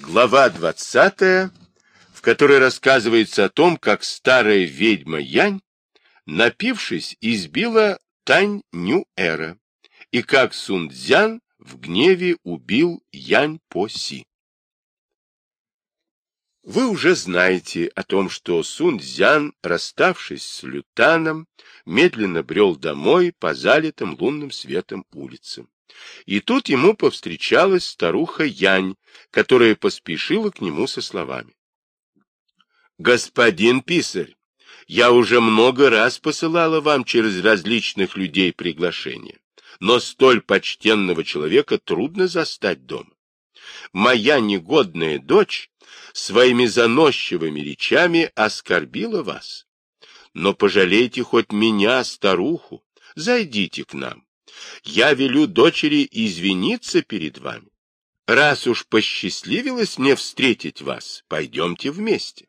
Глава 20, в которой рассказывается о том, как старая ведьма Янь, напившись, избила Тань Нюэра, и как Сун Цзян в гневе убил Янь По Си. Вы уже знаете о том, что Сун Цзян, расставшись с Лютаном, медленно брел домой по залитым лунным светом улицам. И тут ему повстречалась старуха Янь, которая поспешила к нему со словами. «Господин писарь, я уже много раз посылала вам через различных людей приглашения, но столь почтенного человека трудно застать дома. Моя негодная дочь своими заносчивыми речами оскорбила вас. Но пожалейте хоть меня, старуху, зайдите к нам я велю дочери извиниться перед вами. Раз уж посчастливилось мне встретить вас, пойдемте вместе.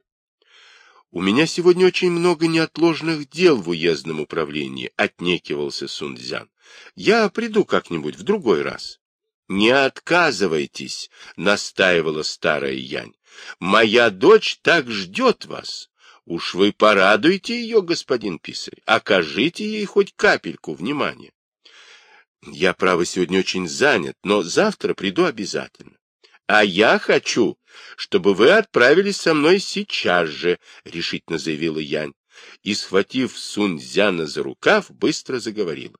У меня сегодня очень много неотложных дел в уездном управлении, отнекивался Сунцзян. Я приду как-нибудь в другой раз. Не отказывайтесь, настаивала старая Янь. Моя дочь так ждет вас. Уж вы порадуйте ее, господин писарь, окажите ей хоть капельку внимания. Я, право, сегодня очень занят, но завтра приду обязательно. А я хочу, чтобы вы отправились со мной сейчас же, — решительно заявила Янь. И, схватив Сунцзяна за рукав, быстро заговорила.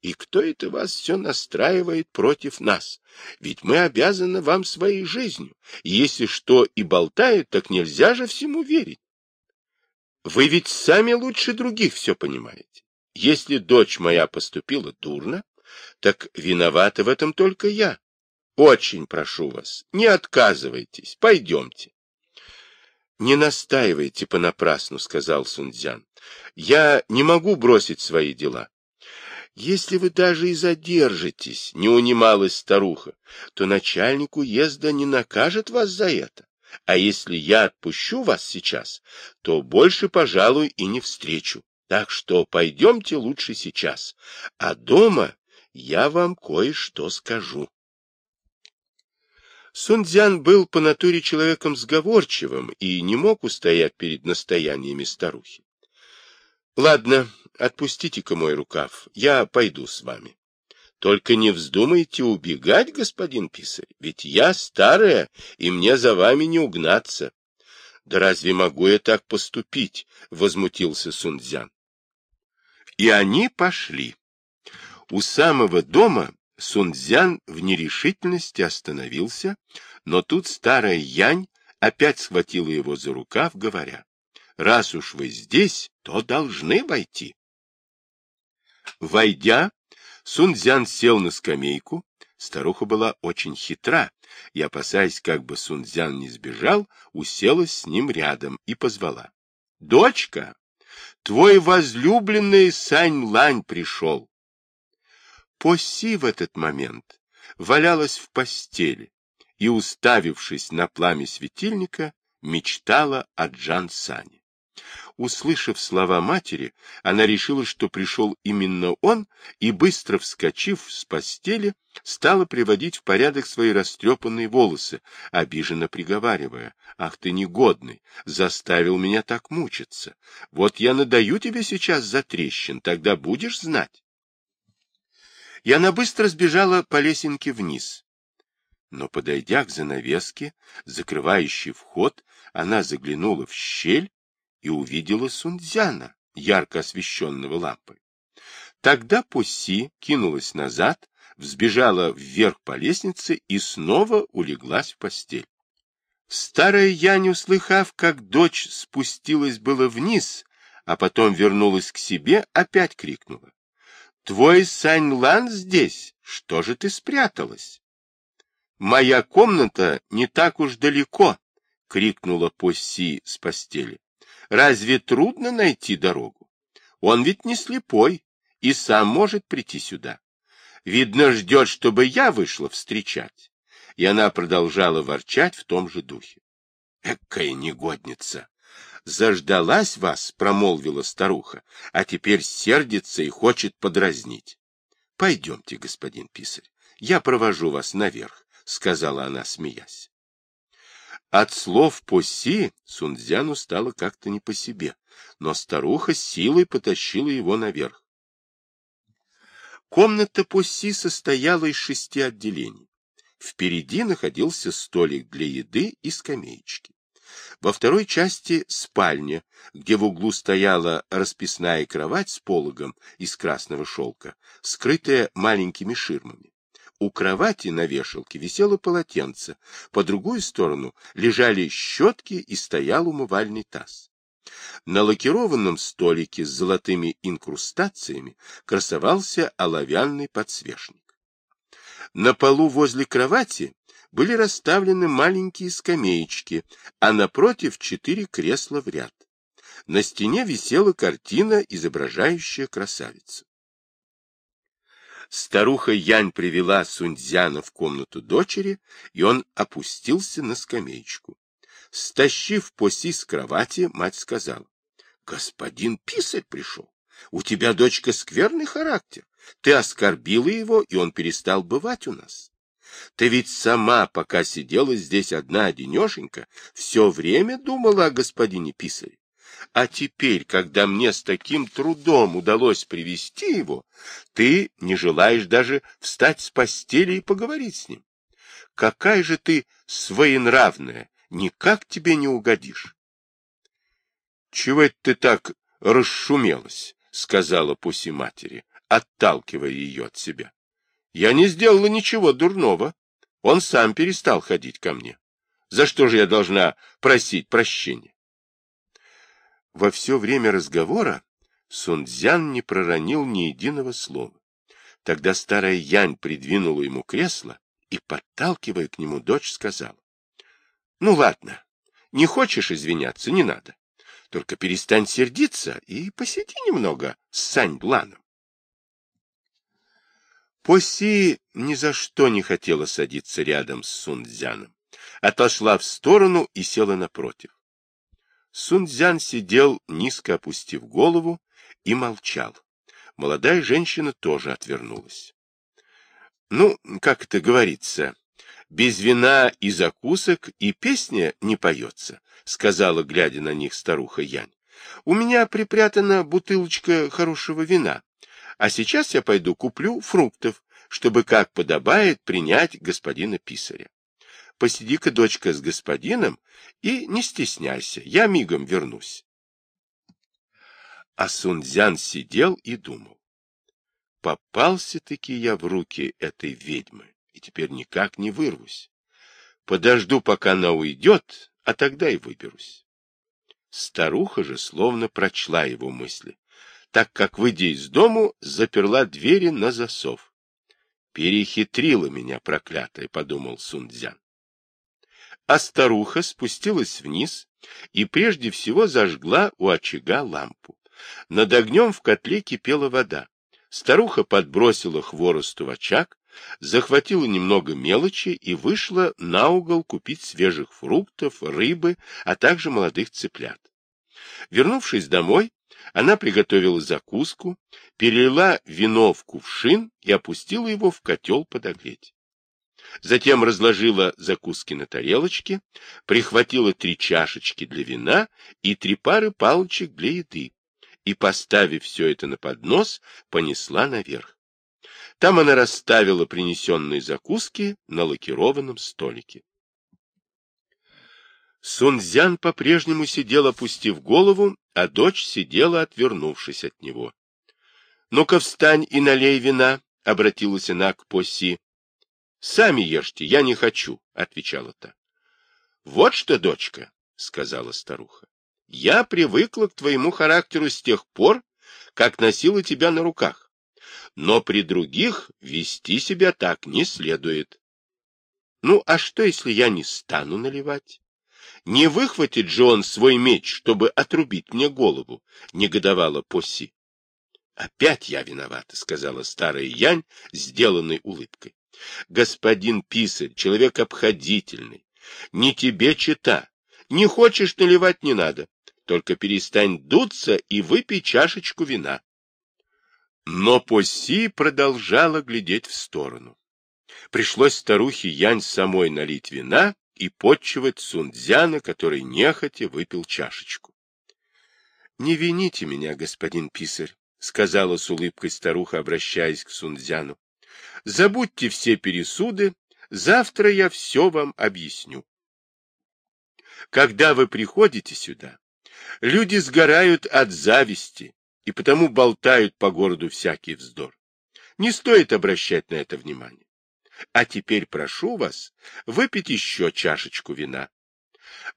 И кто это вас все настраивает против нас? Ведь мы обязаны вам своей жизнью. Если что и болтают, так нельзя же всему верить. Вы ведь сами лучше других все понимаете. Если дочь моя поступила дурно, так виновата в этом только я. Очень прошу вас, не отказывайтесь, пойдемте. Не настаивайте понапрасну, сказал Сунцзян. Я не могу бросить свои дела. Если вы даже и задержитесь, не унималась старуха, то начальник уезда не накажет вас за это. А если я отпущу вас сейчас, то больше, пожалуй, и не встречу. Так что пойдемте лучше сейчас. А дома я вам кое-что скажу. Сунцзян был по натуре человеком сговорчивым и не мог устоять перед настояниями старухи. — Ладно, отпустите-ка мой рукав, я пойду с вами. Только не вздумайте убегать, господин писарь, ведь я старая, и мне за вами не угнаться. — Да разве могу я так поступить? — возмутился Сунцзян. И они пошли. У самого дома Сунцзян в нерешительности остановился, но тут старая Янь опять схватила его за рукав, говоря, «Раз уж вы здесь, то должны войти». Войдя, Сунцзян сел на скамейку. Старуха была очень хитра, и, опасаясь, как бы Сунцзян не сбежал, уселась с ним рядом и позвала. — Дочка, твой возлюбленный Сань Лань пришел. Поси в этот момент валялась в постели и, уставившись на пламя светильника, мечтала о Джан Сане. Услышав слова матери, она решила, что пришел именно он, и, быстро вскочив с постели, стала приводить в порядок свои растрепанные волосы, обиженно приговаривая, «Ах ты негодный, заставил меня так мучиться! Вот я надаю тебе сейчас за трещин, тогда будешь знать!» И она быстро сбежала по лесенке вниз. Но, подойдя к занавеске, закрывающей вход, она заглянула в щель и увидела Сунцзяна, ярко освещенного лампой. Тогда Пусси кинулась назад, взбежала вверх по лестнице и снова улеглась в постель. Старая Янь, услыхав, как дочь спустилась было вниз, а потом вернулась к себе, опять крикнула. Твой Саньлан здесь. Что же ты спряталась? Моя комната не так уж далеко, крикнула Посси с постели. Разве трудно найти дорогу? Он ведь не слепой и сам может прийти сюда. Видно, ждет, чтобы я вышла встречать. И она продолжала ворчать в том же духе. Экая негодница! Заждалась вас, промолвила старуха, а теперь сердится и хочет подразнить. Пойдемте, господин писарь, я провожу вас наверх, сказала она, смеясь. От слов Поси Сунцзяну стало как-то не по себе, но старуха силой потащила его наверх. Комната Поси состояла из шести отделений. Впереди находился столик для еды и скамеечки. Во второй части спальня, где в углу стояла расписная кровать с пологом из красного шелка, скрытая маленькими ширмами. У кровати на вешалке висело полотенце, по другую сторону лежали щетки и стоял умывальный таз. На лакированном столике с золотыми инкрустациями красовался оловянный подсвечник. На полу возле кровати были расставлены маленькие скамеечки, а напротив четыре кресла в ряд. На стене висела картина, изображающая красавицу. Старуха Янь привела Сунцзяна в комнату дочери, и он опустился на скамеечку. Стащив поси с кровати, мать сказала, — Господин писарь пришел. У тебя, дочка, скверный характер. Ты оскорбила его, и он перестал бывать у нас. Ты ведь сама, пока сидела здесь одна-одинешенька, все время думала о господине писаре. А теперь, когда мне с таким трудом удалось привести его, ты не желаешь даже встать с постели и поговорить с ним. Какая же ты своенравная, никак тебе не угодишь. — Чего это ты так расшумелась? — сказала Пуси матери, отталкивая ее от себя. — Я не сделала ничего дурного. Он сам перестал ходить ко мне. За что же я должна просить прощения? Во все время разговора Сунцзян не проронил ни единого слова. Тогда старая Янь придвинула ему кресло и, подталкивая к нему, дочь сказала. — Ну, ладно, не хочешь извиняться, не надо. Только перестань сердиться и посиди немного с Сань Бланом. Поси ни за что не хотела садиться рядом с Сунцзяном. Отошла в сторону и села напротив. Сунцзян сидел, низко опустив голову, и молчал. Молодая женщина тоже отвернулась. Ну, как это говорится, без вина и закусок и песня не поется, сказала, глядя на них старуха Янь. У меня припрятана бутылочка хорошего вина, а сейчас я пойду куплю фруктов, чтобы, как подобает, принять господина писаря. Посиди-ка, дочка, с господином и не стесняйся, я мигом вернусь. А Сунцзян сидел и думал. Попался-таки я в руки этой ведьмы, и теперь никак не вырвусь. Подожду, пока она уйдет, а тогда и выберусь. Старуха же словно прочла его мысли, так как, выйдя из дому, заперла двери на засов. Перехитрила меня, проклятая, — подумал Сунцзян. А старуха спустилась вниз и прежде всего зажгла у очага лампу. Над огнем в котле кипела вода. Старуха подбросила хворосту в очаг, захватила немного мелочи и вышла на угол купить свежих фруктов, рыбы, а также молодых цыплят. Вернувшись домой, она приготовила закуску, перелила вино в кувшин и опустила его в котел подогреть. Затем разложила закуски на тарелочке, прихватила три чашечки для вина и три пары палочек для еды, и, поставив все это на поднос, понесла наверх. Там она расставила принесенные закуски на лакированном столике. Сунцзян по-прежнему сидел, опустив голову, а дочь сидела, отвернувшись от него. — Ну-ка встань и налей вина, — обратилась она к Поси. — Сами ешьте, я не хочу, — отвечала та. — Вот что, дочка, — сказала старуха, — я привыкла к твоему характеру с тех пор, как носила тебя на руках. Но при других вести себя так не следует. Ну, а что, если я не стану наливать? Не выхватит же он свой меч, чтобы отрубить мне голову, — негодовала Поси. — Опять я виновата, — сказала старая Янь, сделанной улыбкой. — Господин писарь, человек обходительный, не тебе чита. Не хочешь наливать — не надо. Только перестань дуться и выпей чашечку вина. Но Поси продолжала глядеть в сторону. Пришлось старухе Янь самой налить вина и подчивать Сунцзяна, который нехотя выпил чашечку. — Не вините меня, господин писарь, — сказала с улыбкой старуха, обращаясь к Сунцзяну. — Забудьте все пересуды, завтра я все вам объясню. Когда вы приходите сюда, люди сгорают от зависти и потому болтают по городу всякий вздор. Не стоит обращать на это внимание. А теперь прошу вас выпить еще чашечку вина.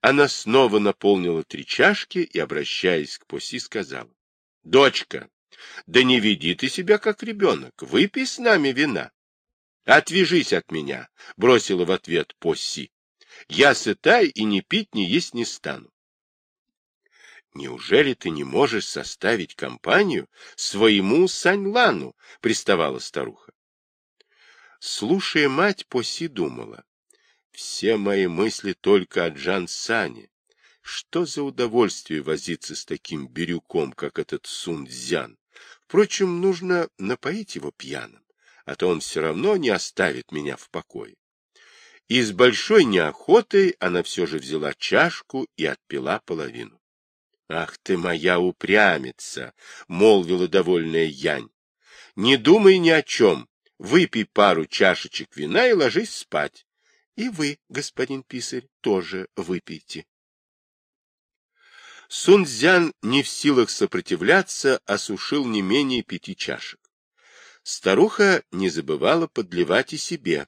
Она снова наполнила три чашки и, обращаясь к Поси, сказала. — Дочка, да не веди ты себя как ребенок, выпей с нами вина. — Отвяжись от меня, — бросила в ответ Поси. — Я сытай и ни пить, ни есть не стану. — Неужели ты не можешь составить компанию своему Саньлану? — приставала старуха. Слушая мать, Поси думала. Все мои мысли только о Джан Сане. Что за удовольствие возиться с таким бирюком, как этот Сун Цзян? Впрочем, нужно напоить его пьяным, а то он все равно не оставит меня в покое. И с большой неохотой она все же взяла чашку и отпила половину. — Ах ты моя упрямица! — молвила довольная Янь. — Не думай ни о чем, выпей пару чашечек вина и ложись спать. И вы, господин писарь, тоже выпейте. Сунцзян не в силах сопротивляться, осушил не менее пяти чашек. Старуха не забывала подливать и себе,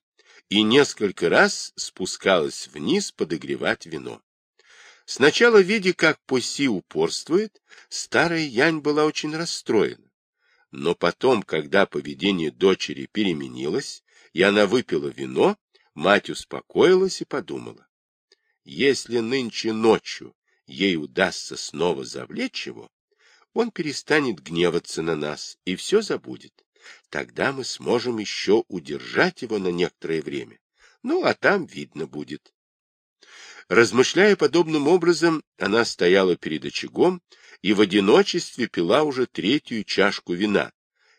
и несколько раз спускалась вниз подогревать вино. Сначала, видя, как Поси упорствует, старая Янь была очень расстроена. Но потом, когда поведение дочери переменилось, и она выпила вино, Мать успокоилась и подумала. Если нынче ночью ей удастся снова завлечь его, он перестанет гневаться на нас и все забудет. Тогда мы сможем еще удержать его на некоторое время. Ну, а там видно будет. Размышляя подобным образом, она стояла перед очагом и в одиночестве пила уже третью чашку вина,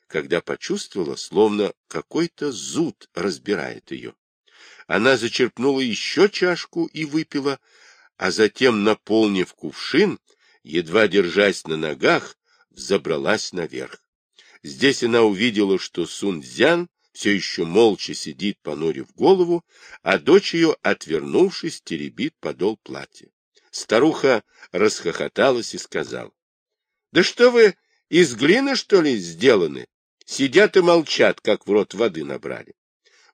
когда почувствовала, словно какой-то зуд разбирает ее. Она зачерпнула еще чашку и выпила, а затем, наполнив кувшин, едва держась на ногах, взобралась наверх. Здесь она увидела, что Сунцзян все еще молча сидит, понурив голову, а дочь ее, отвернувшись, теребит подол платья. Старуха расхохоталась и сказала, — Да что вы, из глины, что ли, сделаны? Сидят и молчат, как в рот воды набрали.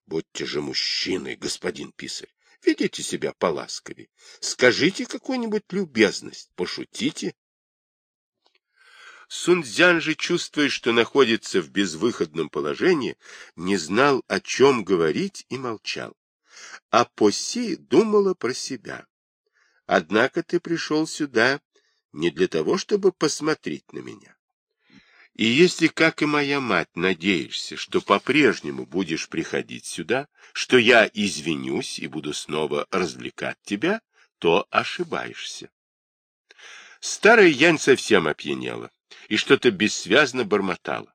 Будьте же мужчиной, господин писарь. Ведите себя поласковее. Скажите какую-нибудь любезность, пошутите. Сунцзян же, чувствуя, что находится в безвыходном положении, не знал, о чем говорить и молчал. А Поси думала про себя. Однако ты пришел сюда не для того, чтобы посмотреть на меня. И если, как и моя мать, надеешься, что по-прежнему будешь приходить сюда, что я извинюсь и буду снова развлекать тебя, то ошибаешься. Старая Янь совсем опьянела и что-то бессвязно бормотала.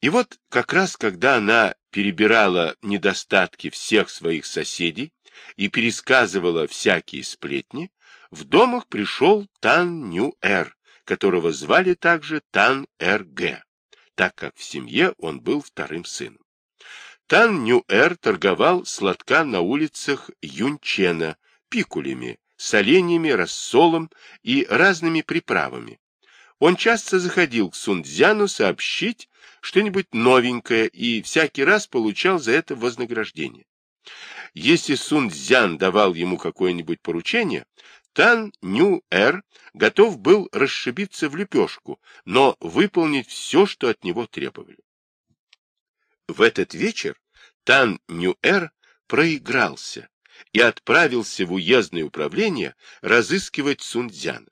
И вот как раз, когда она перебирала недостатки всех своих соседей и пересказывала всякие сплетни, в домах пришел Тан Ню-Эр, которого звали также Тан-Эр-Гэ, так как в семье он был вторым сыном. Тан-Ню-Эр торговал сладка на улицах Юнчена, пикулями, соленьями, рассолом и разными приправами. Он часто заходил к Сунцзяну сообщить что-нибудь новенькое и всякий раз получал за это вознаграждение. Если Сунцзян давал ему какое-нибудь поручение, Тан Ню-Эр готов был расшибиться в лепешку, но выполнить все, что от него требовали. В этот вечер Тан Ню-Эр проигрался и отправился в уездное управление разыскивать Сунцзяна.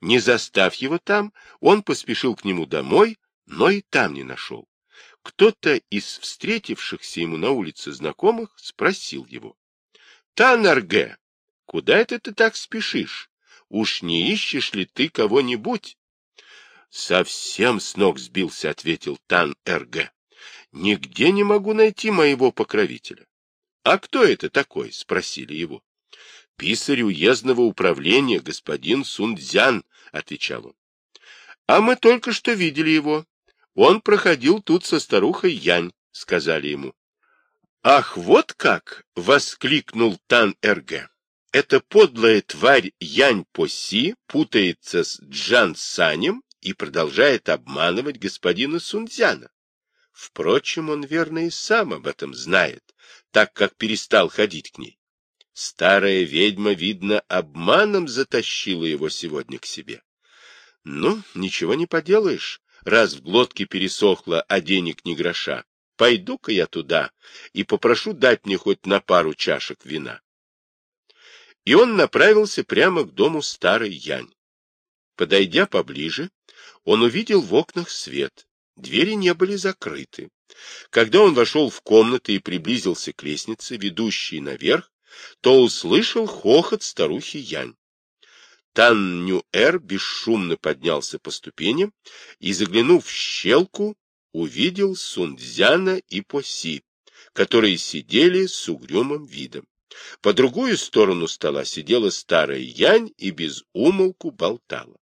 Не застав его там, он поспешил к нему домой, но и там не нашел. Кто-то из встретившихся ему на улице знакомых спросил его. — Танарге, Куда это ты так спешишь? Уж не ищешь ли ты кого-нибудь? Совсем с ног сбился, ответил Тан РГ. Нигде не могу найти моего покровителя. А кто это такой? — спросили его. — Писарь уездного управления, господин Сунцзян, — отвечал он. — А мы только что видели его. Он проходил тут со старухой Янь, — сказали ему. — Ах, вот как! — воскликнул Тан Эрге. Эта подлая тварь Янь Поси путается с Джан Санем и продолжает обманывать господина Сунцзяна. Впрочем, он верно и сам об этом знает, так как перестал ходить к ней. Старая ведьма, видно, обманом затащила его сегодня к себе. Ну, ничего не поделаешь, раз в глотке пересохло, а денег ни гроша. Пойду-ка я туда и попрошу дать мне хоть на пару чашек вина. И он направился прямо к дому старой Янь. Подойдя поближе, он увидел в окнах свет. Двери не были закрыты. Когда он вошел в комнату и приблизился к лестнице, ведущей наверх, то услышал хохот старухи Янь. Тан Нюэр бесшумно поднялся по ступеням и, заглянув в щелку, увидел Сунцзяна и Поси, которые сидели с угрюмым видом. По другую сторону стола сидела старая Янь и без умолку болтала.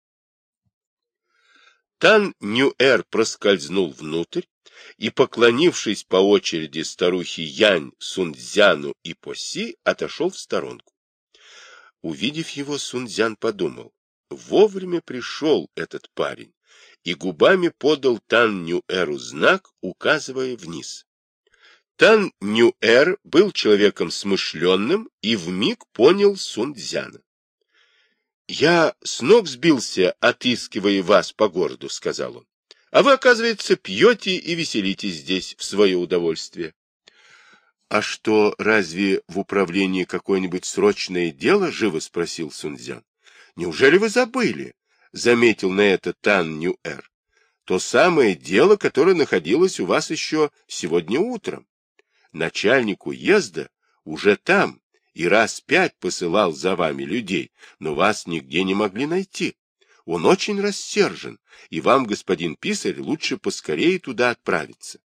Тан Нюэр проскользнул внутрь и, поклонившись по очереди старухе Янь, Сунцзяну и Поси, отошел в сторонку. Увидев его, Сунцзян подумал, вовремя пришел этот парень, и губами подал Тан Нюэру знак, указывая вниз. Тан Нюэр был человеком смышленным и вмиг понял Сунцзяна. «Я с ног сбился, отыскивая вас по городу», — сказал он. «А вы, оказывается, пьете и веселитесь здесь в свое удовольствие». «А что, разве в управлении какое-нибудь срочное дело?» — живо спросил Сунцзян. «Неужели вы забыли?» — заметил на это Тан Нюэр. «То самое дело, которое находилось у вас еще сегодня утром. Начальник уезда уже там, и раз пять посылал за вами людей, но вас нигде не могли найти. Он очень рассержен, и вам, господин писарь, лучше поскорее туда отправиться.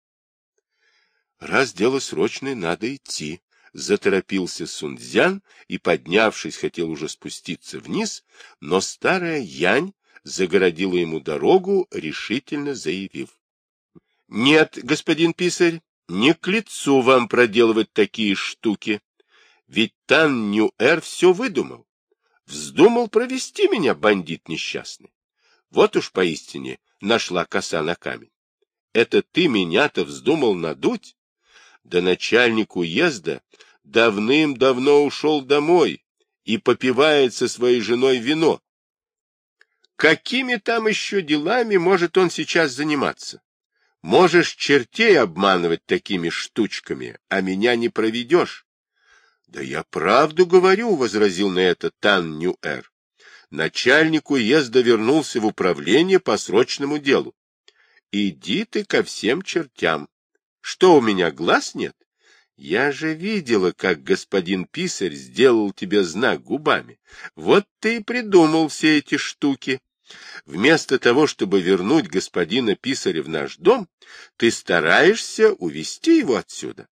Раз дело срочное, надо идти, — заторопился Сунцзян и, поднявшись, хотел уже спуститься вниз, но старая Янь загородила ему дорогу, решительно заявив. — Нет, господин писарь, не к лицу вам проделывать такие штуки. Ведь Тан Ньюэр все выдумал. Вздумал провести меня, бандит несчастный. Вот уж поистине нашла коса на камень. Это ты меня-то вздумал надуть? Да начальник уезда давным-давно ушел домой и попивает со своей женой вино. Какими там еще делами может он сейчас заниматься? Можешь чертей обманывать такими штучками, а меня не проведешь. — Да я правду говорю, — возразил на это Тан Ньюэр. Начальник уезда вернулся в управление по срочному делу. Иди ты ко всем чертям. Что, у меня глаз нет? Я же видела, как господин писарь сделал тебе знак губами. Вот ты и придумал все эти штуки. Вместо того, чтобы вернуть господина писаря в наш дом, ты стараешься увести его отсюда.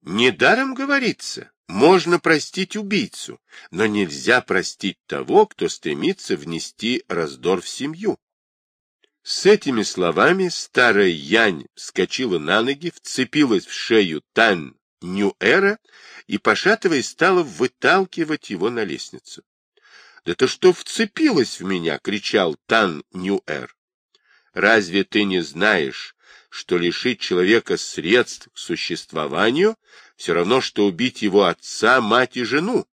Недаром говорится, можно простить убийцу, но нельзя простить того, кто стремится внести раздор в семью. С этими словами старая Янь вскочила на ноги, вцепилась в шею Тан Ньюэра и, пошатываясь, стала выталкивать его на лестницу. — Да ты что вцепилась в меня? — кричал Тан Ньюэр. — Разве ты не знаешь, что лишить человека средств к существованию все равно, что убить его отца, мать и жену.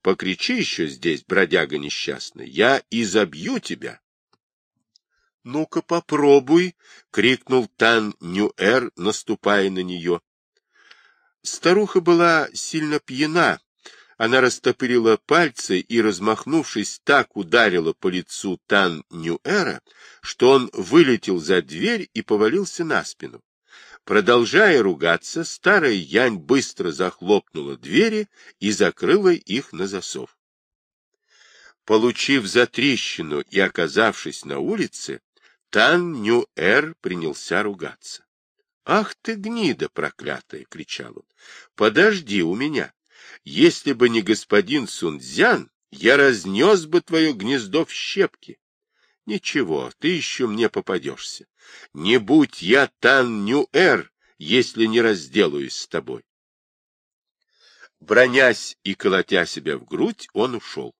Покричи еще здесь, бродяга несчастный, я изобью тебя. — Ну-ка попробуй! — крикнул Тан Нюэр, наступая на нее. Старуха была сильно пьяна. Она растопырила пальцы и, размахнувшись, так ударила по лицу Тан Нюэра, что он вылетел за дверь и повалился на спину. Продолжая ругаться, старая Янь быстро захлопнула двери и закрыла их на засов. Получив затрещину и оказавшись на улице, Тан Нюэр принялся ругаться. «Ах ты, гнида проклятая!» — кричал он. «Подожди у меня. Если бы не господин Сунцзян, я разнес бы твое гнездо в щепки. Ничего, ты еще мне попадешься. Не будь я Тан Нюэр, если не разделаюсь с тобой. Бронясь и колотя себя в грудь, он ушел.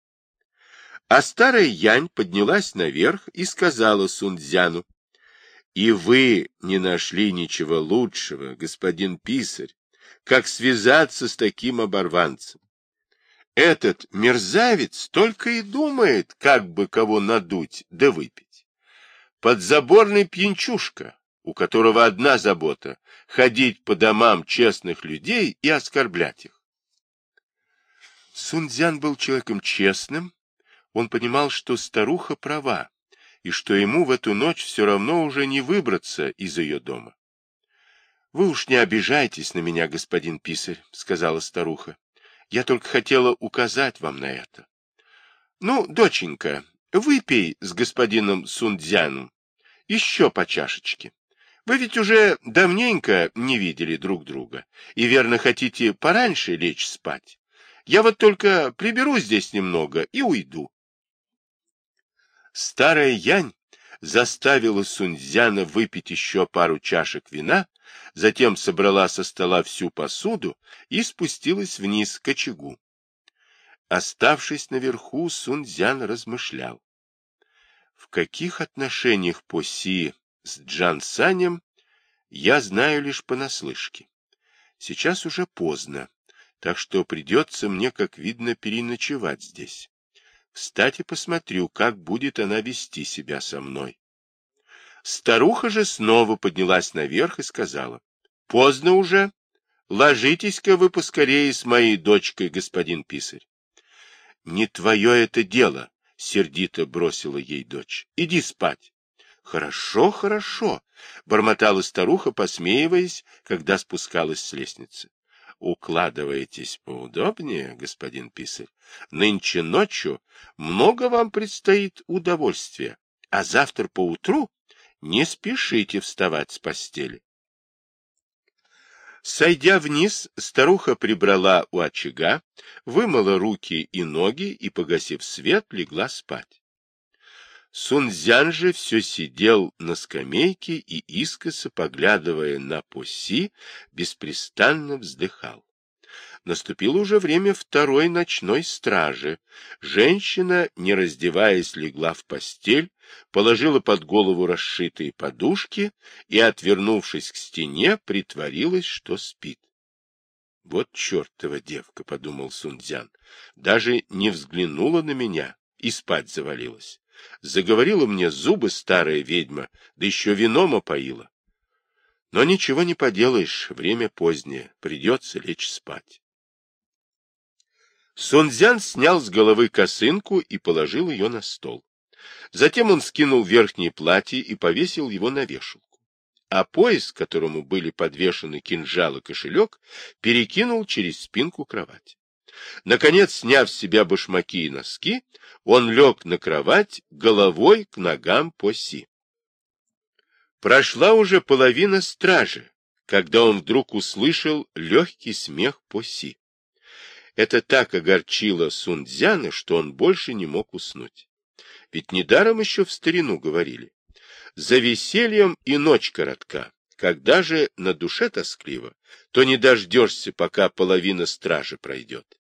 А старая Янь поднялась наверх и сказала Сунцзяну, «И вы не нашли ничего лучшего, господин писарь, как связаться с таким оборванцем. Этот мерзавец только и думает, как бы кого надуть да выпить. Подзаборный пьянчушка, у которого одна забота — ходить по домам честных людей и оскорблять их. Сунцзян был человеком честным, он понимал, что старуха права, и что ему в эту ночь все равно уже не выбраться из ее дома. — Вы уж не обижайтесь на меня, господин писарь, — сказала старуха. Я только хотела указать вам на это. Ну, доченька, выпей с господином Сундзяном еще по чашечке. Вы ведь уже давненько не видели друг друга, и верно хотите пораньше лечь спать. Я вот только приберу здесь немного и уйду. Старая Янь заставила Сунцзяна выпить еще пару чашек вина, затем собрала со стола всю посуду и спустилась вниз к очагу. Оставшись наверху, Сунцзян размышлял. В каких отношениях Поси с Джан Санем я знаю лишь понаслышке. Сейчас уже поздно, так что придется мне, как видно, переночевать здесь. Кстати, посмотрю, как будет она вести себя со мной. Старуха же снова поднялась наверх и сказала, — Поздно уже. Ложитесь-ка вы поскорее с моей дочкой, господин писарь. — Не твое это дело, — сердито бросила ей дочь. — Иди спать. — Хорошо, хорошо, — бормотала старуха, посмеиваясь, когда спускалась с лестницы. — Укладывайтесь поудобнее, господин писарь. Нынче ночью много вам предстоит удовольствия, а завтра поутру не спешите вставать с постели. Сойдя вниз, старуха прибрала у очага, вымыла руки и ноги и, погасив свет, легла спать. Сунцзян же все сидел на скамейке и, искоса поглядывая на Поси, беспрестанно вздыхал. Наступило уже время второй ночной стражи. Женщина, не раздеваясь, легла в постель, положила под голову расшитые подушки и, отвернувшись к стене, притворилась, что спит. «Вот чертова девка», — подумал Сунцзян, — «даже не взглянула на меня и спать завалилась. Заговорила мне зубы старая ведьма, да еще вином опоила. Но ничего не поделаешь, время позднее, придется лечь спать. Сунцзян снял с головы косынку и положил ее на стол. Затем он скинул верхнее платье и повесил его на вешалку. А пояс, к которому были подвешены кинжал и кошелек, перекинул через спинку кровати. Наконец, сняв с себя башмаки и носки, он лег на кровать головой к ногам Поси. Прошла уже половина стражи, когда он вдруг услышал легкий смех Поси. Это так огорчило Сунцзяна, что он больше не мог уснуть. Ведь недаром еще в старину говорили. За весельем и ночь коротка. Когда же на душе тоскливо, то не дождешься, пока половина стражи пройдет.